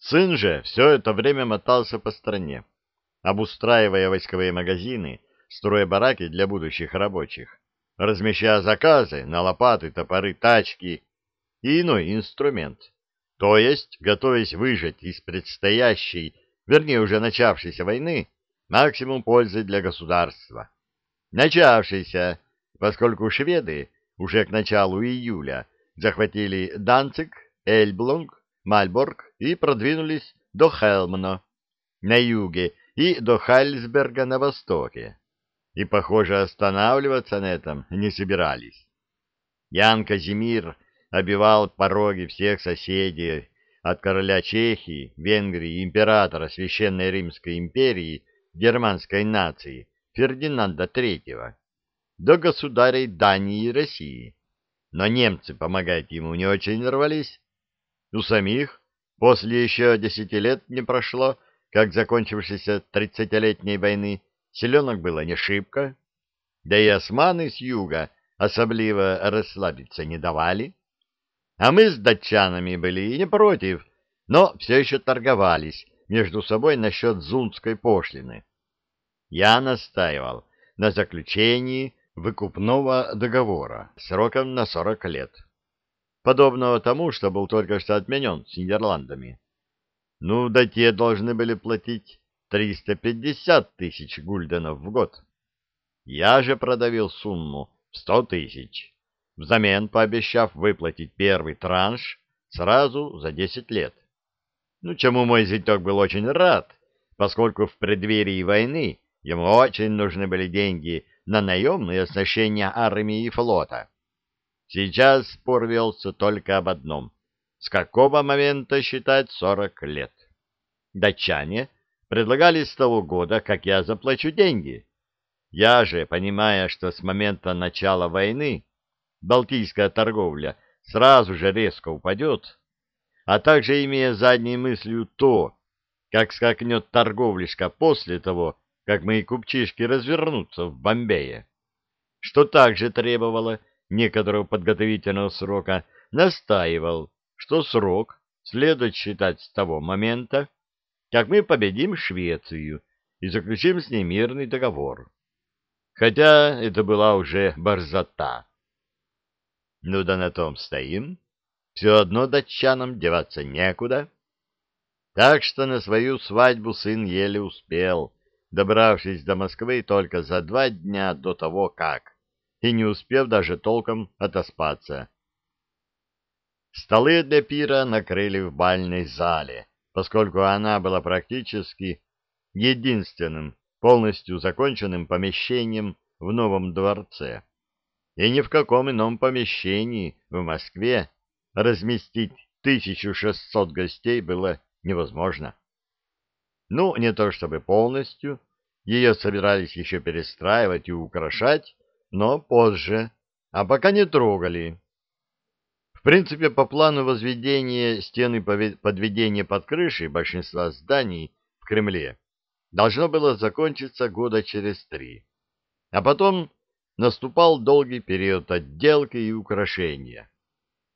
Сын же все это время мотался по стране, обустраивая войсковые магазины, строя бараки для будущих рабочих, размещая заказы на лопаты, топоры, тачки и иной инструмент, то есть готовясь выжать из предстоящей, вернее уже начавшейся войны, максимум пользы для государства. Начавшейся, поскольку шведы уже к началу июля захватили Данцик, Эльблонг, Мальборг и продвинулись до Хелмно на юге и до Хальсберга на востоке. И, похоже, останавливаться на этом не собирались. Ян Казимир обивал пороги всех соседей, от короля Чехии, Венгрии, императора Священной Римской империи, германской нации Фердинанда III, до государей Дании и России. Но немцы помогать ему не очень рвались. У самих после еще десяти лет не прошло, как закончившейся тридцатилетней войны, селенок было не шибко, да и османы с юга особливо расслабиться не давали. А мы с датчанами были и не против, но все еще торговались между собой насчет зунской пошлины. Я настаивал на заключении выкупного договора сроком на 40 лет, подобного тому, что был только что отменен с Нидерландами. Ну, да те должны были платить 350 тысяч гульденов в год. Я же продавил сумму в 100 тысяч взамен пообещав выплатить первый транш сразу за 10 лет. Ну, чему мой зятек был очень рад, поскольку в преддверии войны ему очень нужны были деньги на наемные оснащения армии и флота. Сейчас спор велся только об одном — с какого момента считать 40 лет. Датчане предлагали с того года, как я заплачу деньги. Я же, понимая, что с момента начала войны балтийская торговля сразу же резко упадет, а также имея задней мыслью то, как скакнет торговлишка после того, как мои купчишки развернутся в Бомбее, что также требовало некоторого подготовительного срока, настаивал, что срок следует считать с того момента, как мы победим Швецию и заключим с ней мирный договор. Хотя это была уже борзота. Ну да на том стоим. Все одно датчанам деваться некуда. Так что на свою свадьбу сын еле успел, добравшись до Москвы только за два дня до того как, и не успев даже толком отоспаться. Столы для пира накрыли в бальной зале, поскольку она была практически единственным полностью законченным помещением в новом дворце и ни в каком ином помещении в Москве разместить 1600 гостей было невозможно. Ну, не то чтобы полностью, ее собирались еще перестраивать и украшать, но позже, а пока не трогали. В принципе, по плану возведения стены подведения под крышей большинства зданий в Кремле должно было закончиться года через три. А потом наступал долгий период отделки и украшения.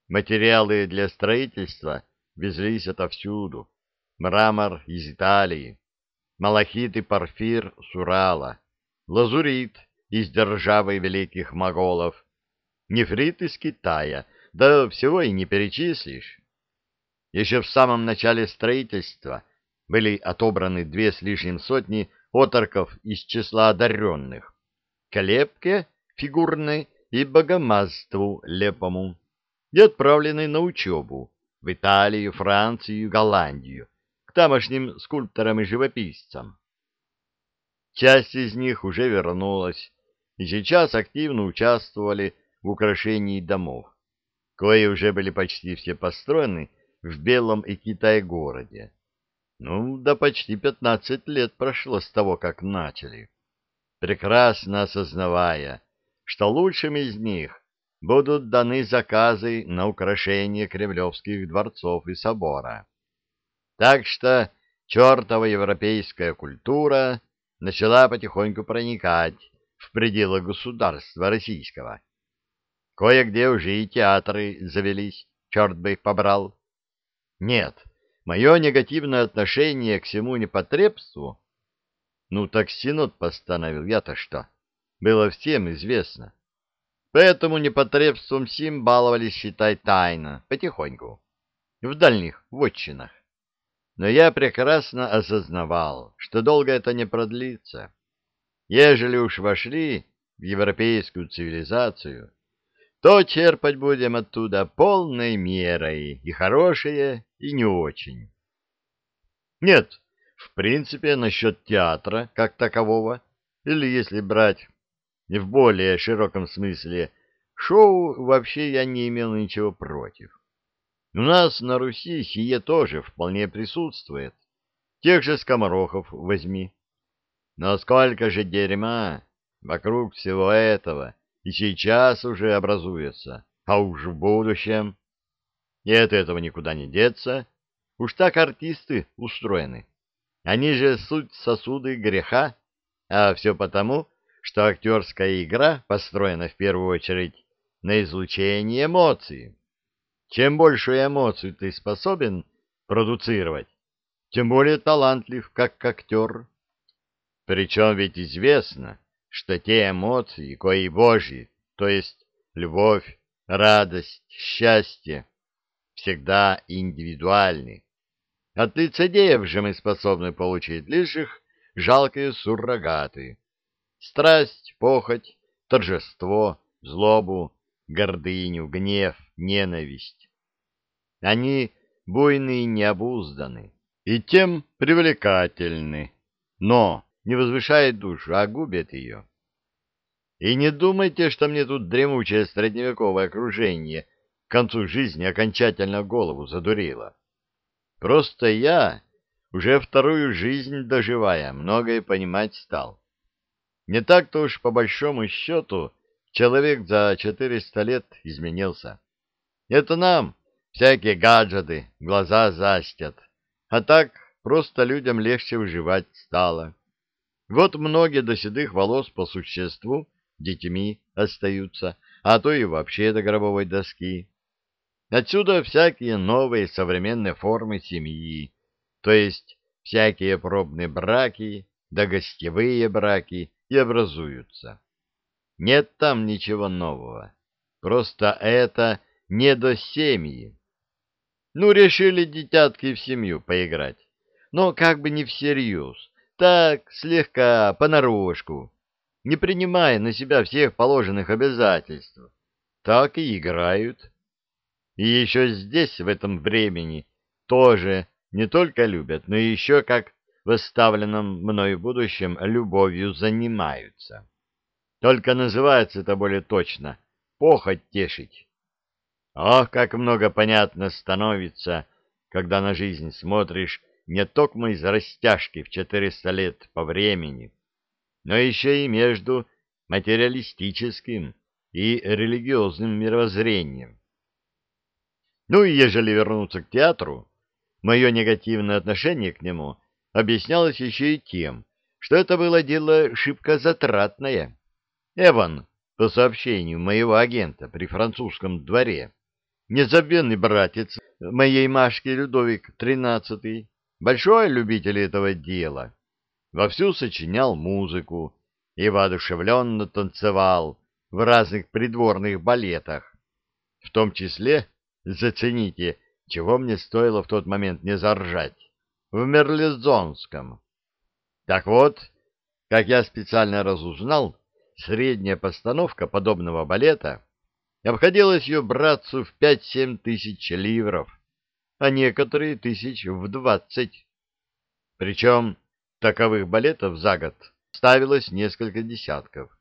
Материалы для строительства везлись отовсюду. Мрамор из Италии, малахит и порфир с Урала, лазурит из державы великих моголов, нефрит из Китая, да всего и не перечислишь. Еще в самом начале строительства были отобраны две с лишним сотни оторков из числа одаренных. Колебке фигурной и богомазству лепому, и отправленный на учебу в Италию, Францию, Голландию, к тамошним скульпторам и живописцам. Часть из них уже вернулась, и сейчас активно участвовали в украшении домов. Кое уже были почти все построены в Белом и Китай-городе. Ну, да почти пятнадцать лет прошло с того, как начали. Прекрасно осознавая, что лучшим из них будут даны заказы на украшение кремлевских дворцов и собора. Так что чертова европейская культура начала потихоньку проникать в пределы государства российского. Кое-где уже и театры завелись, черт бы их побрал. Нет, мое негативное отношение к всему непотребству? Ну так Синод постановил, я-то что? Было всем известно. Поэтому непотребством сим баловались, считай, тайно, потихоньку, в дальних вотчинах. Но я прекрасно осознавал, что долго это не продлится. Ежели уж вошли в европейскую цивилизацию, то черпать будем оттуда полной мерой, и хорошее, и не очень. Нет, в принципе, насчет театра как такового, или если брать в более широком смысле, шоу вообще я не имел ничего против. У нас на Руси сие тоже вполне присутствует. Тех же скоморохов возьми. Но сколько же дерьма вокруг всего этого и сейчас уже образуется, а уж в будущем. И от этого никуда не деться. Уж так артисты устроены. Они же суть сосуды греха, а все потому, что актерская игра построена в первую очередь на излучении эмоций. Чем большую эмоцию ты способен продуцировать, тем более талантлив как актер. Причем ведь известно, что те эмоции, кои Божьи, то есть любовь, радость, счастье, всегда индивидуальны. От лицедеев же мы способны получить лишь их жалкие суррогаты. Страсть, похоть, торжество, злобу, гордыню, гнев, ненависть. Они буйны и необузданы, и тем привлекательны, но не возвышают душу, а губят ее. И не думайте, что мне тут дремучее средневековое окружение к концу жизни окончательно голову задурило. Просто я, уже вторую жизнь доживая, многое понимать стал. Не так-то уж по большому счету человек за четыреста лет изменился. Это нам всякие гаджеты глаза застят, а так просто людям легче выживать стало. Вот многие до седых волос по существу детьми остаются, а то и вообще до гробовой доски. Отсюда всякие новые современные формы семьи, то есть всякие пробные браки, да гостевые браки и образуются. Нет там ничего нового. Просто это не до семьи. Ну, решили детятки в семью поиграть. Но как бы не всерьез. Так, слегка, понарошку. Не принимая на себя всех положенных обязательств. Так и играют. И еще здесь, в этом времени, тоже не только любят, но еще, как в оставленном мною будущем, любовью занимаются. Только называется это более точно — похоть тешить. Ох, как много понятно становится, когда на жизнь смотришь не только из растяжки в четыреста лет по времени, но еще и между материалистическим и религиозным мировоззрением. Ну и ежели вернуться к театру, мое негативное отношение к нему объяснялось еще и тем, что это было дело шибко затратное. Эван, по сообщению моего агента при французском дворе, незабвенный братец моей Машки Людовик XIII, большой любитель этого дела, вовсю сочинял музыку и воодушевленно танцевал в разных придворных балетах, в том числе, зацените, чего мне стоило в тот момент не заржать, в Мерлезонском. Так вот, как я специально разузнал, средняя постановка подобного балета обходилась ее братцу в пять-семь тысяч ливров, а некоторые тысяч в двадцать. Причем таковых балетов за год ставилось несколько десятков.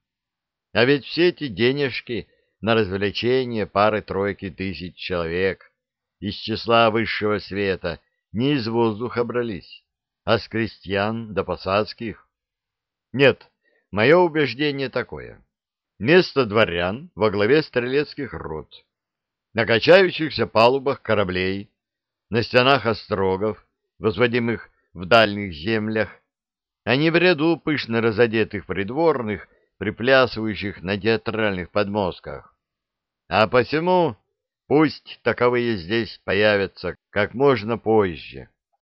А ведь все эти денежки на развлечение пары-тройки тысяч человек из числа высшего света не из воздуха брались, а с крестьян до посадских. Нет, Мое убеждение такое. Место дворян во главе стрелецких рот, на качающихся палубах кораблей, на стенах острогов, возводимых в дальних землях, а не в ряду пышно разодетых придворных, приплясывающих на театральных подмостках. А посему пусть таковые здесь появятся как можно позже.